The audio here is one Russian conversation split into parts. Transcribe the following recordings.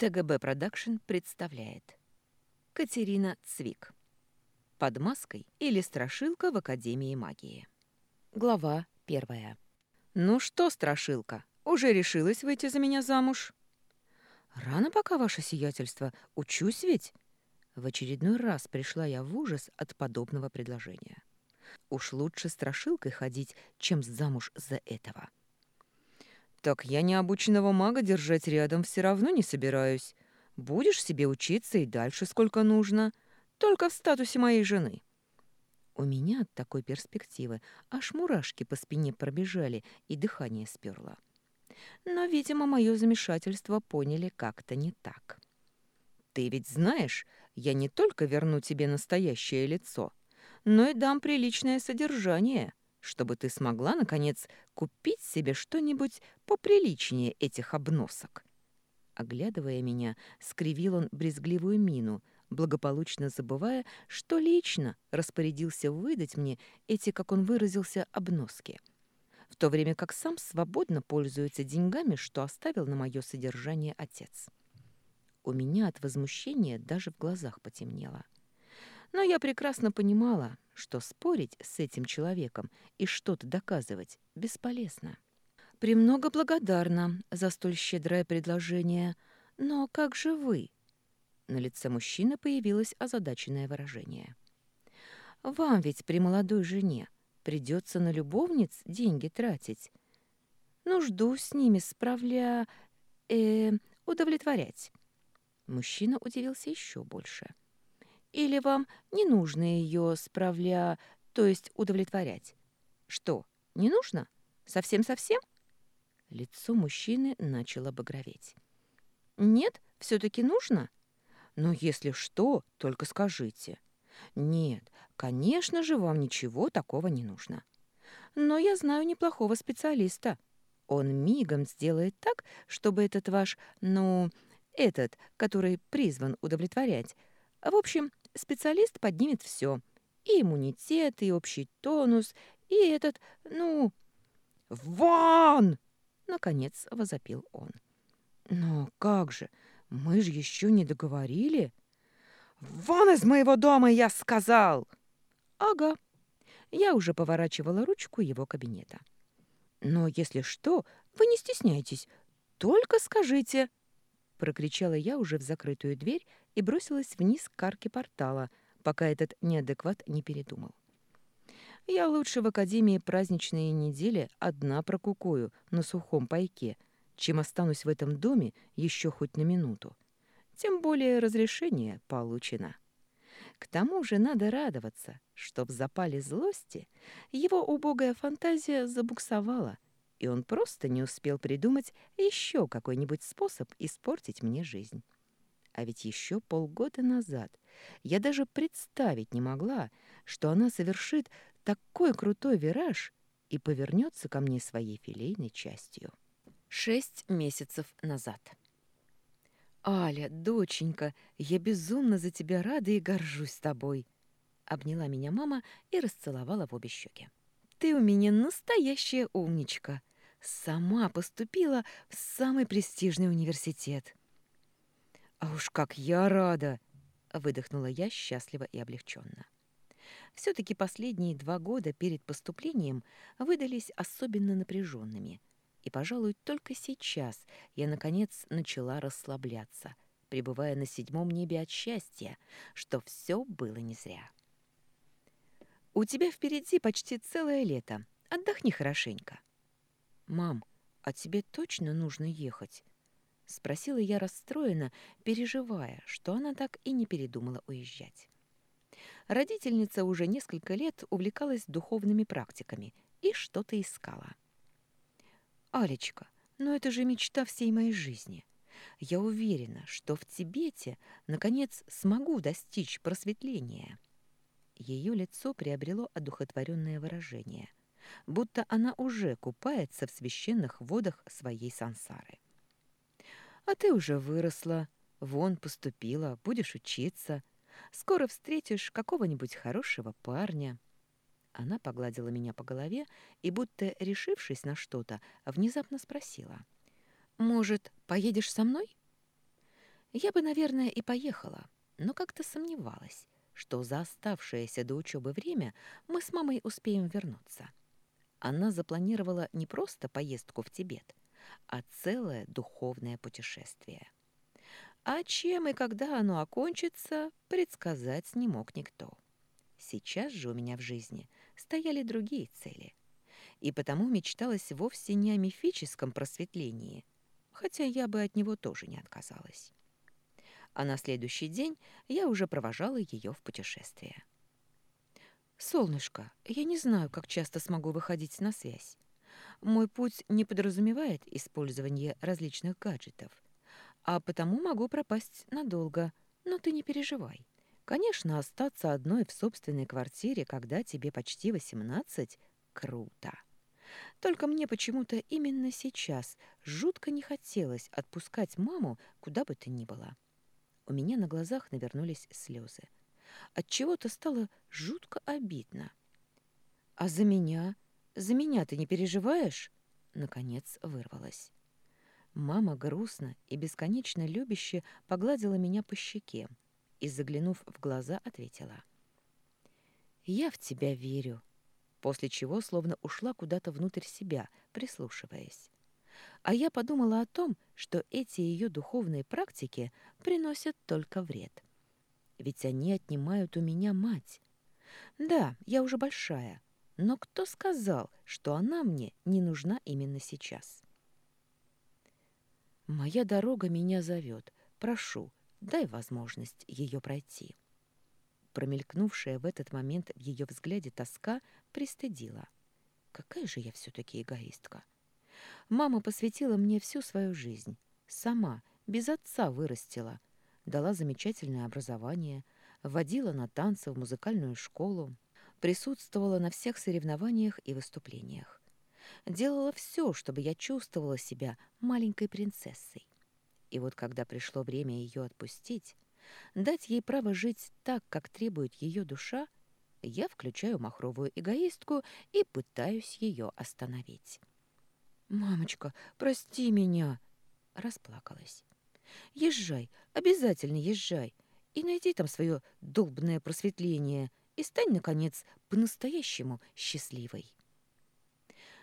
ТГБ Production представляет Катерина Цвик Под маской или страшилка в Академии магии Глава первая «Ну что, страшилка, уже решилась выйти за меня замуж?» «Рано пока, ваше сиятельство, учусь ведь!» В очередной раз пришла я в ужас от подобного предложения. Уж лучше страшилкой ходить, чем замуж за этого. «Так я необученного мага держать рядом все равно не собираюсь. Будешь себе учиться и дальше сколько нужно, только в статусе моей жены». У меня от такой перспективы аж мурашки по спине пробежали и дыхание сперло. Но, видимо, мое замешательство поняли как-то не так. «Ты ведь знаешь, я не только верну тебе настоящее лицо, но и дам приличное содержание, чтобы ты смогла, наконец, купить себе что-нибудь поприличнее этих обносок. Оглядывая меня, скривил он брезгливую мину, благополучно забывая, что лично распорядился выдать мне эти, как он выразился, обноски, в то время как сам свободно пользуется деньгами, что оставил на мое содержание отец. У меня от возмущения даже в глазах потемнело. Но я прекрасно понимала, что спорить с этим человеком и что-то доказывать бесполезно. «Премного благодарна за столь щедрое предложение, но как же вы?» На лице мужчины появилось озадаченное выражение. «Вам ведь при молодой жене придется на любовниц деньги тратить. Нужду с ними справля... э удовлетворять». Мужчина удивился еще больше. Или вам не нужно ее справля, то есть удовлетворять? Что, не нужно? Совсем-совсем? Лицо мужчины начало багроветь. Нет, все-таки нужно? Но если что, только скажите. Нет, конечно же, вам ничего такого не нужно. Но я знаю неплохого специалиста. Он мигом сделает так, чтобы этот ваш, ну, этот, который призван удовлетворять, в общем, специалист поднимет все. И иммунитет, и общий тонус, и этот, ну... «Вон!» — наконец возопил он. «Но как же? Мы же еще не договорили». «Вон из моего дома, я сказал!» «Ага». Я уже поворачивала ручку его кабинета. «Но если что, вы не стесняйтесь, только скажите...» Прокричала я уже в закрытую дверь и бросилась вниз к арке портала, пока этот неадекват не передумал. Я лучше в Академии праздничные недели одна прокукую на сухом пайке, чем останусь в этом доме еще хоть на минуту. Тем более разрешение получено. К тому же надо радоваться, что в запале злости его убогая фантазия забуксовала, и он просто не успел придумать еще какой-нибудь способ испортить мне жизнь. А ведь еще полгода назад я даже представить не могла, что она совершит такой крутой вираж и повернется ко мне своей филейной частью. Шесть месяцев назад. «Аля, доченька, я безумно за тебя рада и горжусь тобой!» Обняла меня мама и расцеловала в обе щеки. «Ты у меня настоящая умничка! Сама поступила в самый престижный университет!» «А уж как я рада!» — выдохнула я счастливо и облегченно. Все-таки последние два года перед поступлением выдались особенно напряженными, и, пожалуй, только сейчас я, наконец, начала расслабляться, пребывая на седьмом небе от счастья, что все было не зря. «У тебя впереди почти целое лето. Отдохни хорошенько». «Мам, а тебе точно нужно ехать?» Спросила я расстроенно, переживая, что она так и не передумала уезжать. Родительница уже несколько лет увлекалась духовными практиками и что-то искала. «Алечка, но это же мечта всей моей жизни. Я уверена, что в Тибете, наконец, смогу достичь просветления». Ее лицо приобрело одухотворенное выражение, будто она уже купается в священных водах своей сансары. А ты уже выросла, вон поступила, будешь учиться. Скоро встретишь какого-нибудь хорошего парня». Она погладила меня по голове и, будто решившись на что-то, внезапно спросила. «Может, поедешь со мной?» Я бы, наверное, и поехала, но как-то сомневалась, что за оставшееся до учебы время мы с мамой успеем вернуться. Она запланировала не просто поездку в Тибет, а целое духовное путешествие. А чем и когда оно окончится, предсказать не мог никто. Сейчас же у меня в жизни стояли другие цели. И потому мечталось вовсе не о мифическом просветлении, хотя я бы от него тоже не отказалась. А на следующий день я уже провожала ее в путешествие. «Солнышко, я не знаю, как часто смогу выходить на связь. Мой путь не подразумевает использование различных гаджетов, а потому могу пропасть надолго, но ты не переживай. Конечно, остаться одной в собственной квартире, когда тебе почти восемнадцать, круто. Только мне почему-то именно сейчас жутко не хотелось отпускать маму куда бы то ни было. У меня на глазах навернулись слезы. От чего-то стало жутко обидно. А за меня, за меня ты не переживаешь? наконец вырвалась. Мама грустно и бесконечно любяще погладила меня по щеке и, заглянув в глаза, ответила. «Я в тебя верю», после чего словно ушла куда-то внутрь себя, прислушиваясь. А я подумала о том, что эти ее духовные практики приносят только вред. Ведь они отнимают у меня мать. Да, я уже большая, но кто сказал, что она мне не нужна именно сейчас?» Моя дорога меня зовет. Прошу, дай возможность ее пройти. Промелькнувшая в этот момент в ее взгляде тоска пристыдила. Какая же я все-таки эгоистка. Мама посвятила мне всю свою жизнь. Сама, без отца вырастила. Дала замечательное образование, водила на танцы в музыкальную школу, присутствовала на всех соревнованиях и выступлениях делала все, чтобы я чувствовала себя маленькой принцессой. И вот когда пришло время ее отпустить, дать ей право жить так, как требует ее душа, я включаю махровую эгоистку и пытаюсь ее остановить. «Мамочка, прости меня!» — расплакалась. «Езжай, обязательно езжай, и найди там свое долбное просветление, и стань, наконец, по-настоящему счастливой».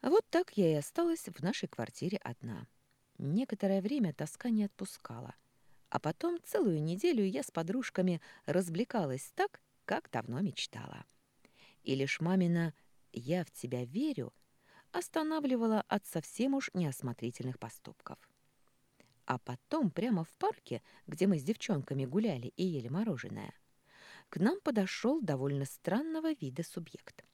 Вот так я и осталась в нашей квартире одна. Некоторое время тоска не отпускала. А потом целую неделю я с подружками развлекалась так, как давно мечтала. И лишь мамина «я в тебя верю» останавливала от совсем уж неосмотрительных поступков. А потом прямо в парке, где мы с девчонками гуляли и ели мороженое, к нам подошел довольно странного вида субъект.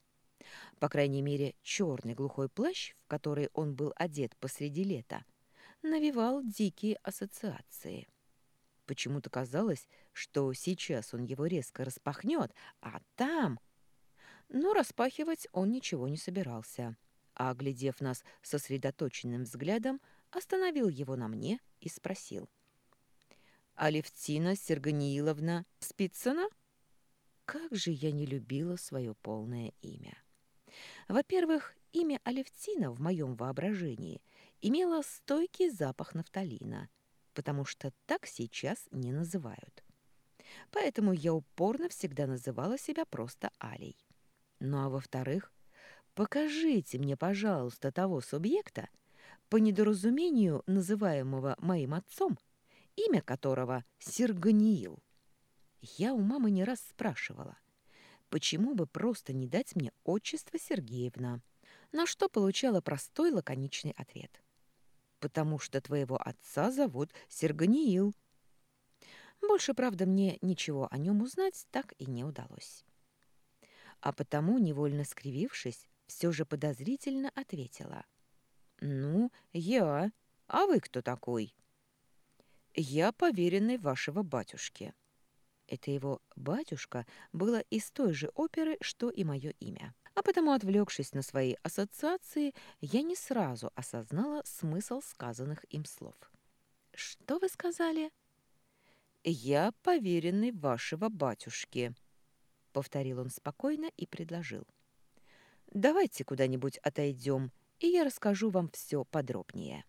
По крайней мере, черный глухой плащ, в который он был одет посреди лета, навевал дикие ассоциации. Почему-то казалось, что сейчас он его резко распахнет, а там... Но распахивать он ничего не собирался, а, оглядев нас сосредоточенным взглядом, остановил его на мне и спросил. «Алевтина Серганииловна Спицына?» Как же я не любила свое полное имя! Во-первых, имя Алевтина в моем воображении имело стойкий запах нафталина, потому что так сейчас не называют. Поэтому я упорно всегда называла себя просто Алей. Ну а во-вторых, покажите мне, пожалуйста, того субъекта, по недоразумению называемого моим отцом, имя которого Серганиил. Я у мамы не раз спрашивала, Почему бы просто не дать мне отчество Сергеевна? На что получала простой лаконичный ответ. «Потому что твоего отца зовут Серганиил». Больше, правда, мне ничего о нем узнать так и не удалось. А потому, невольно скривившись, все же подозрительно ответила. «Ну, я. А вы кто такой?» «Я поверенный вашего батюшки». Это его «батюшка» было из той же оперы, что и мое имя. А потому, отвлекшись на свои ассоциации, я не сразу осознала смысл сказанных им слов. «Что вы сказали?» «Я поверенный вашего батюшки», — повторил он спокойно и предложил. «Давайте куда-нибудь отойдем, и я расскажу вам все подробнее».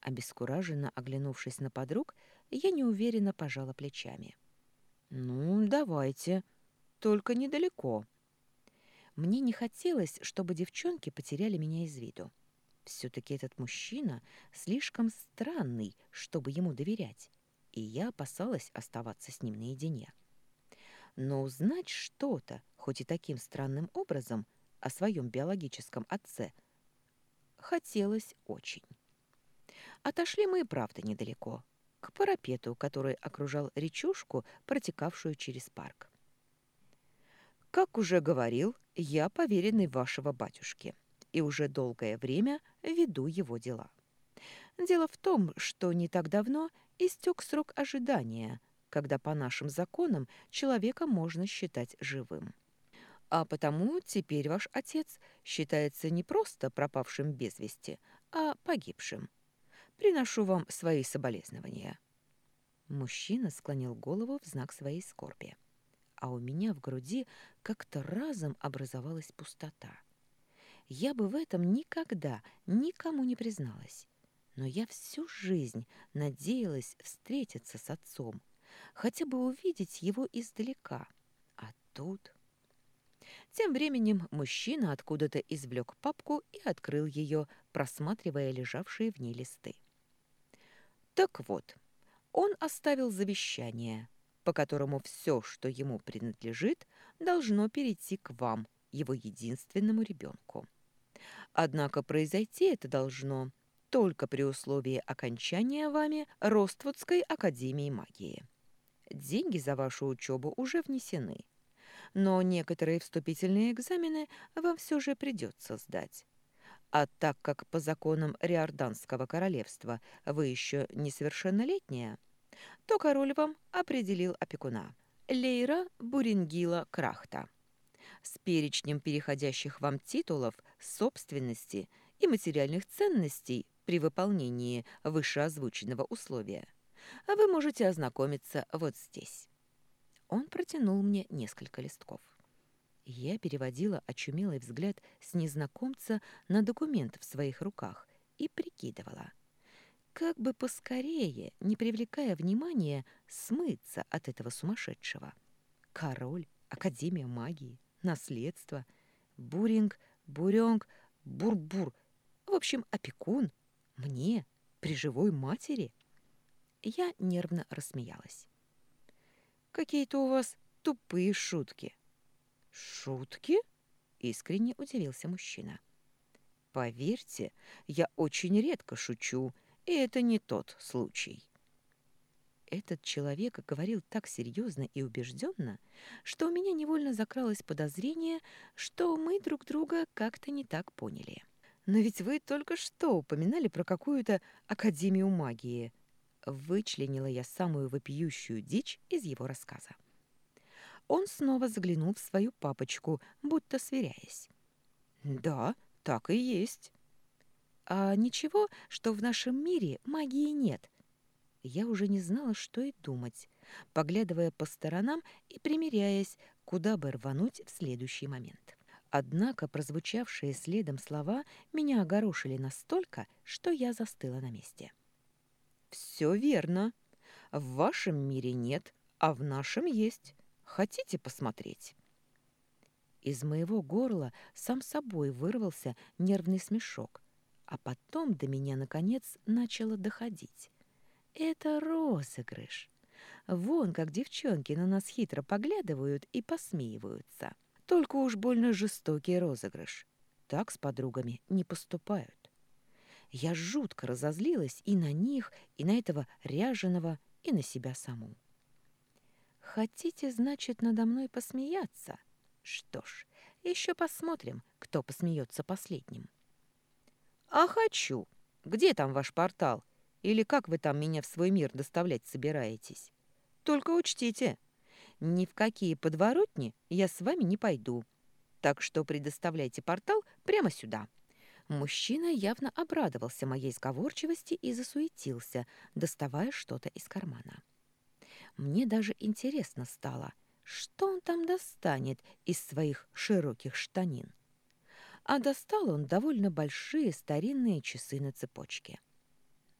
Обескураженно оглянувшись на подруг, я неуверенно пожала плечами. «Ну, давайте, только недалеко». Мне не хотелось, чтобы девчонки потеряли меня из виду. Все-таки этот мужчина слишком странный, чтобы ему доверять, и я опасалась оставаться с ним наедине. Но узнать что-то, хоть и таким странным образом, о своем биологическом отце, хотелось очень. Отошли мы и правда недалеко, к парапету, который окружал речушку, протекавшую через парк. Как уже говорил, я поверенный вашего батюшки и уже долгое время веду его дела. Дело в том, что не так давно истек срок ожидания, когда по нашим законам человека можно считать живым. А потому теперь ваш отец считается не просто пропавшим без вести, а погибшим. Приношу вам свои соболезнования». Мужчина склонил голову в знак своей скорби. А у меня в груди как-то разом образовалась пустота. Я бы в этом никогда никому не призналась. Но я всю жизнь надеялась встретиться с отцом, хотя бы увидеть его издалека. А тут... Тем временем мужчина откуда-то извлек папку и открыл ее, просматривая лежавшие в ней листы. Так вот, он оставил завещание, по которому все, что ему принадлежит, должно перейти к вам, его единственному ребенку. Однако произойти это должно только при условии окончания вами Роствудской академии магии. Деньги за вашу учебу уже внесены, но некоторые вступительные экзамены вам все же придется сдать. А так как по законам Риорданского королевства вы еще несовершеннолетняя, то король вам определил опекуна Лейра Бурингила Крахта с перечнем переходящих вам титулов, собственности и материальных ценностей при выполнении вышеозвученного условия. Вы можете ознакомиться вот здесь. Он протянул мне несколько листков. Я переводила очумелый взгляд с незнакомца на документ в своих руках и прикидывала, как бы поскорее, не привлекая внимания, смыться от этого сумасшедшего. Король, Академия магии, наследство, буринг, буренг, бурбур, в общем, опекун, мне, при живой матери. Я нервно рассмеялась. «Какие-то у вас тупые шутки», «Шутки?» — искренне удивился мужчина. «Поверьте, я очень редко шучу, и это не тот случай». Этот человек говорил так серьезно и убежденно, что у меня невольно закралось подозрение, что мы друг друга как-то не так поняли. «Но ведь вы только что упоминали про какую-то Академию магии», вычленила я самую вопиющую дичь из его рассказа. Он снова заглянул в свою папочку, будто сверяясь. «Да, так и есть». «А ничего, что в нашем мире магии нет?» Я уже не знала, что и думать, поглядывая по сторонам и примеряясь, куда бы рвануть в следующий момент. Однако прозвучавшие следом слова меня огорошили настолько, что я застыла на месте. «Все верно. В вашем мире нет, а в нашем есть. Хотите посмотреть?» Из моего горла сам собой вырвался нервный смешок, а потом до меня, наконец, начало доходить. «Это розыгрыш. Вон как девчонки на нас хитро поглядывают и посмеиваются. Только уж больно жестокий розыгрыш. Так с подругами не поступают. Я жутко разозлилась и на них, и на этого ряженого, и на себя саму. Хотите, значит, надо мной посмеяться? Что ж, еще посмотрим, кто посмеется последним. А хочу. Где там ваш портал? Или как вы там меня в свой мир доставлять собираетесь? Только учтите, ни в какие подворотни я с вами не пойду. Так что предоставляйте портал прямо сюда. Мужчина явно обрадовался моей сговорчивости и засуетился, доставая что-то из кармана. Мне даже интересно стало, что он там достанет из своих широких штанин. А достал он довольно большие старинные часы на цепочке.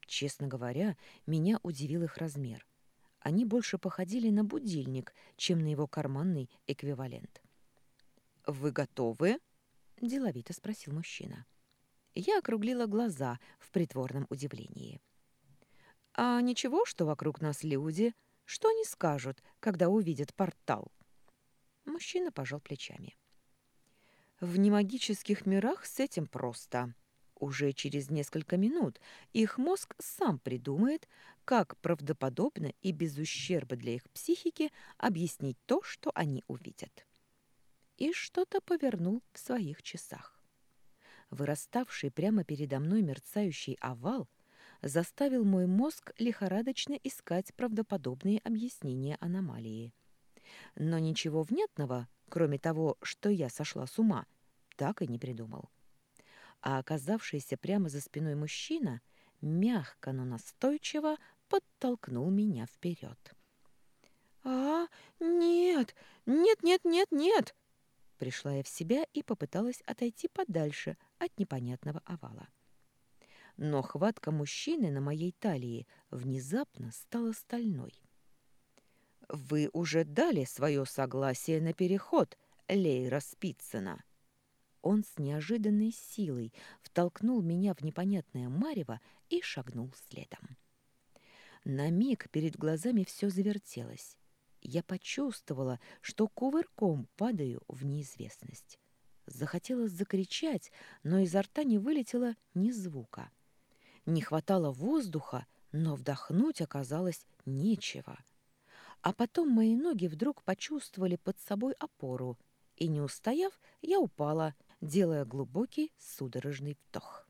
Честно говоря, меня удивил их размер. Они больше походили на будильник, чем на его карманный эквивалент. «Вы готовы?» – деловито спросил мужчина. Я округлила глаза в притворном удивлении. «А ничего, что вокруг нас люди? Что они скажут, когда увидят портал?» Мужчина пожал плечами. «В немагических мирах с этим просто. Уже через несколько минут их мозг сам придумает, как правдоподобно и без ущерба для их психики объяснить то, что они увидят. И что-то повернул в своих часах. Выраставший прямо передо мной мерцающий овал заставил мой мозг лихорадочно искать правдоподобные объяснения аномалии. Но ничего внятного, кроме того, что я сошла с ума, так и не придумал а оказавшийся прямо за спиной мужчина мягко, но настойчиво подтолкнул меня вперед. «А, нет, нет, нет, нет, нет!» Пришла я в себя и попыталась отойти подальше от непонятного овала. Но хватка мужчины на моей талии внезапно стала стальной. «Вы уже дали свое согласие на переход, Лейра Спицына!» Он с неожиданной силой втолкнул меня в непонятное марево и шагнул следом. На миг перед глазами все завертелось. Я почувствовала, что кувырком падаю в неизвестность. Захотелось закричать, но изо рта не вылетело ни звука. Не хватало воздуха, но вдохнуть оказалось нечего. А потом мои ноги вдруг почувствовали под собой опору, и, не устояв, я упала, делая глубокий судорожный вдох.